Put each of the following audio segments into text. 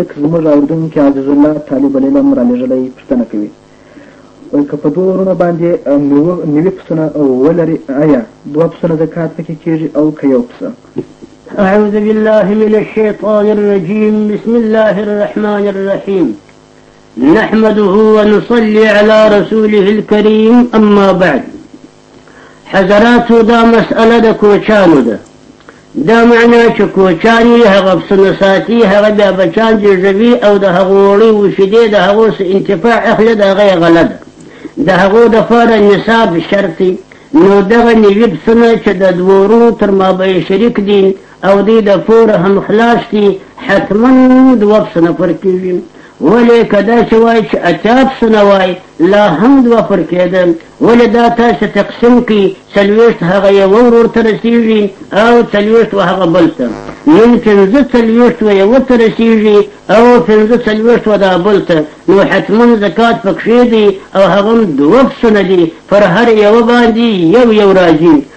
ځکه زموږ اورېدونکي عزیز الله طالب العلم رالېږلی پوښتنه کوي وایي که په دوو ورونو باندې نوي پسونه ولري ایا دوه پسونه زکات پکې کېږي او که یو پسه أعوذ بالله من الشيطان الرجيم بسم الله الرحمن الرحيم نحمده ونصلي على رسوله الكريم أما بعد حضراتو دا مسئله د کوچانو ده دا معنا چې کوچان یې هغه پسونه ساتي هغه بیا بچان جوړوي او د هغو وړي وشیدې د هغو څه انتفاع اخلي د هغه یې غله ده د هغو دپاره نصاب شرط دی نو دغه نوي پسونه چې د دوو وروڼو تر مابه شریک دي او دوی د پوره هم خلاص دي حتما دوه پسونه پر کېږي ولې که داسې وای چې اتیا پسونه وای لا هم دوه پر کېده، ولې دا تاسې تقسیم کړي، څلوېښت هغه یوه ورور ته رسېږي او څلوېښت و هغه بل ته، نن پنځه څلوېښت و یوه ته رسېږي او پنځه څلوېښت و دا بل ته، نو حتماً زکات پکښې دی او هغه هم دوه پسونه دي، پر هر یوه باندې یو یو راځي،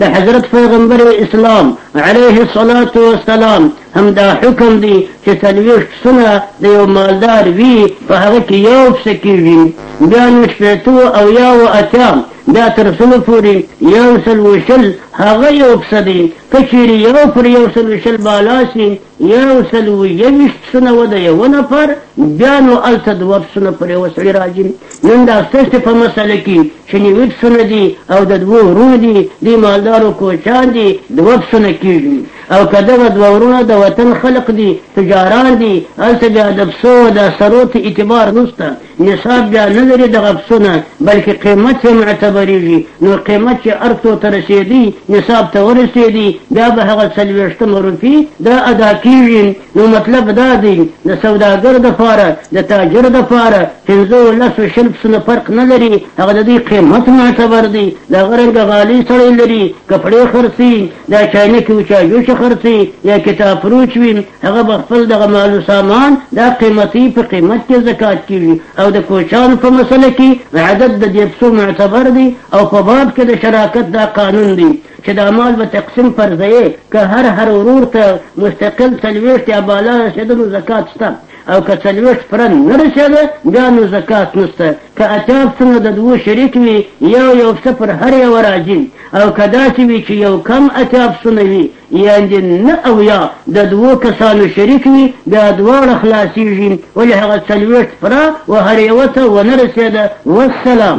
د حضرت پیغمبر اسلام علیه الصلاة والسلام همدا حکم دی چې څلوېښت پسونه د یو مالدار وي په هغه کې یو پسه کېږي بیا نو شپېتو او یاو اتیا بیا تر سلو پورې یو سل وشل هغه یو پسه دی که چیرې یو پر یو سل وشل بالا شي یو سل و یوویشت پسونه وه د یوه نفر بیا نو هلته دوه پسونه پر یوه سړي راځي نن دا ستاسې په مسله کې چې نوي پسونه دي او د دوو وروڼو دي دوی مالدارو کوچان دي دوه پسونه کېږي او که دغه دوه وروڼه د وطن خلق دي تجاران دي هلته بیا د پسو د سرو ته اعتبار نشته نصاب بیا نه لري دغه پسونه بلکې قیمت یې معتبریږي نو قیمت چې هر څو ته رسېدی نصاب ته ورسېدی بیا به هغه څلوېښتمه روپي دا ادا کېږي نو مطلب دا دی د سوداګر دپاره د تاجر دپاره پنځو لسو شل پسونه فرق نه لري هغه د دوی قیمت معتبر دی د هغه رنګه غالۍ سړی لري کپړې خرڅوي دا چاینکې وچاجوچې خرڅوي یا کتابفروش وي هغه به خپل دغه مال و سامان دا قیمتي په قیمت کې زکات کیږي او د کوچانو په مسله کې عدد د دې پسو معتبر دی او په باب کې د شراکت دا قانون دی چې دا مال به تقسیم پر ځای که هر هر ورور ته مستقل څلوېښت یا بالا رسېدلو زکات شته او که څلوېښت پوره نه رسېده بیا نو زکات نشته که اتیا پسونه د دوو شریک وي یو یو پسه پر هر یوه راځي او که داسې وي چې یو کم اتیا پسونه وي یعنې نه او یا د دوو کسانو شریک وي بیا دواړه خلاصیږي ولې هغه څلوېښت پرا و هر یوه ته ونه رسیده والسلام.